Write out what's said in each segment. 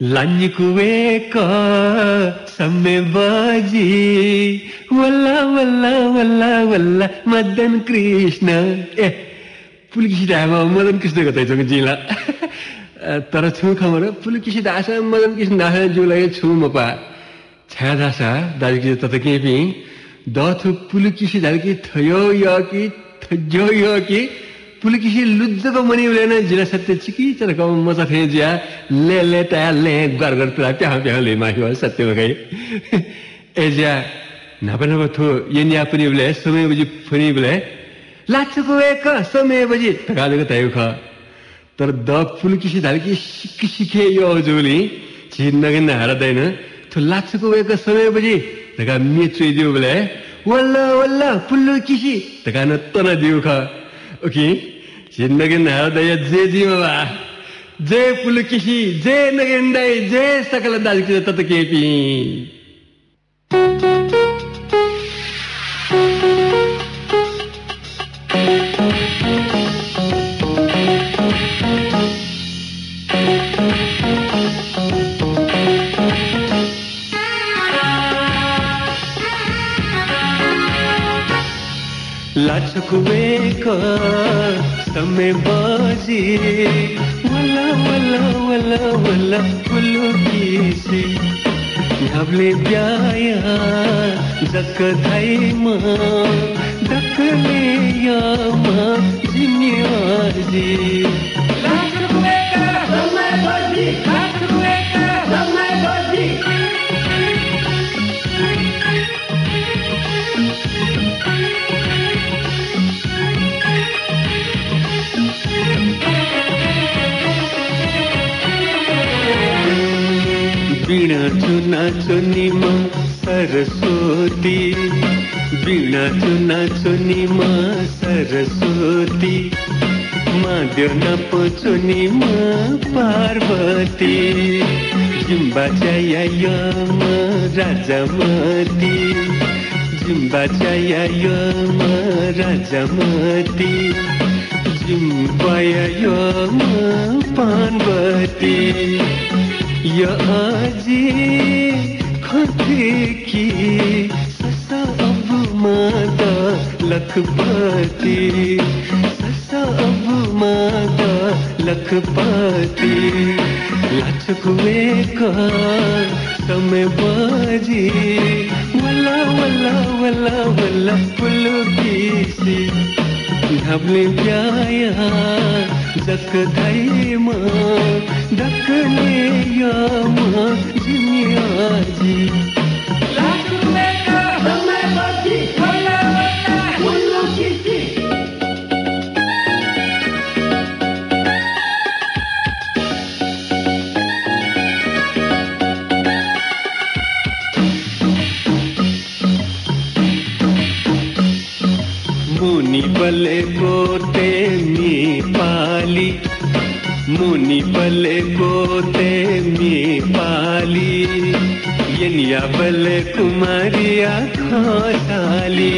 लन्जकुवेक बाजी वल्ला वल्ला वल्ला वल्ला मदन कृष्ण। ए पुलकिसी मदन कृष्ण तर छु खबर पुलकिसी दास मदन कृष्ण दास जिउलाई छु म पा। छाया दाजु त के पि दथु पुलकिसी दाजुकी थयो य कि थयो य कि जिल्ला सत्य चिकी चर कम मजा थे ज्या ले ले ता ले गर गर तुला प्या प्या ले माखि सत्य गई। ए ज्या नापा नापा थु यन्या पनि उले समय बजी फनि उले। लाचुको एक समय बजी तकालेको तयु ख तर द पुलकिसी धालकी सिक सिखे यो जोली छिन्नगे नहारदैन थु लाचुको एक समय बजी तका मे चुइदियो बोले वल्ल वल्ल पुल्लु किसी तका न तना दिउ ख। नहारदय जे जय जय नगेन्दाई जय सकल लाचकुवेक समय बाजी। लाचकुवेक वीणा चुना चुनीमा सरस्वती। वीणा चुना चुनीमा सरस्वती। माध्यो नपो चुनीमा पार्वती। यम राजामती जिम्बाच्या यम राजामती जिम्बाय यम पार्वती। या आजी खोते की ससा अब माता लखपति ससा अब माता लखपति लचकुए का समय बाजी। वल्ला वल्ला वल्ला वल्ला पुलकीसी घाबले ब्याया जक जकदैमा मा यामा जिम्याजी मुनि बले गोते मी पाली मुनि बले गोते मी पाली यनिया बले कुमारिया खोसाली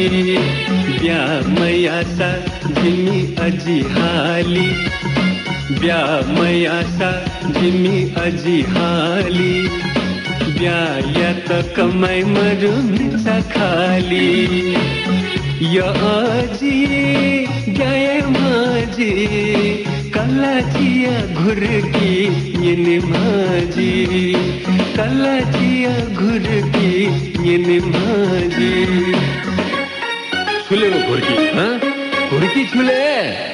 ब्या मैया सा जिमी अजी हाली ब्या मैया सा जिमी अजी हाली ब्या या त कमाई मरु मिचा खाली। या आजी गए कलाचिया घुर की येन माझी कलाचिया घुर की येन माझी छुले वो घुरकी हाँ? घुरकी छुले।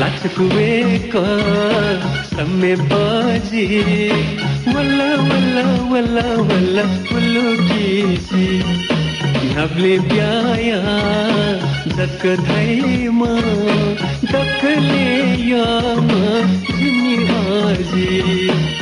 लथकुवे के मह पुमा देयराजी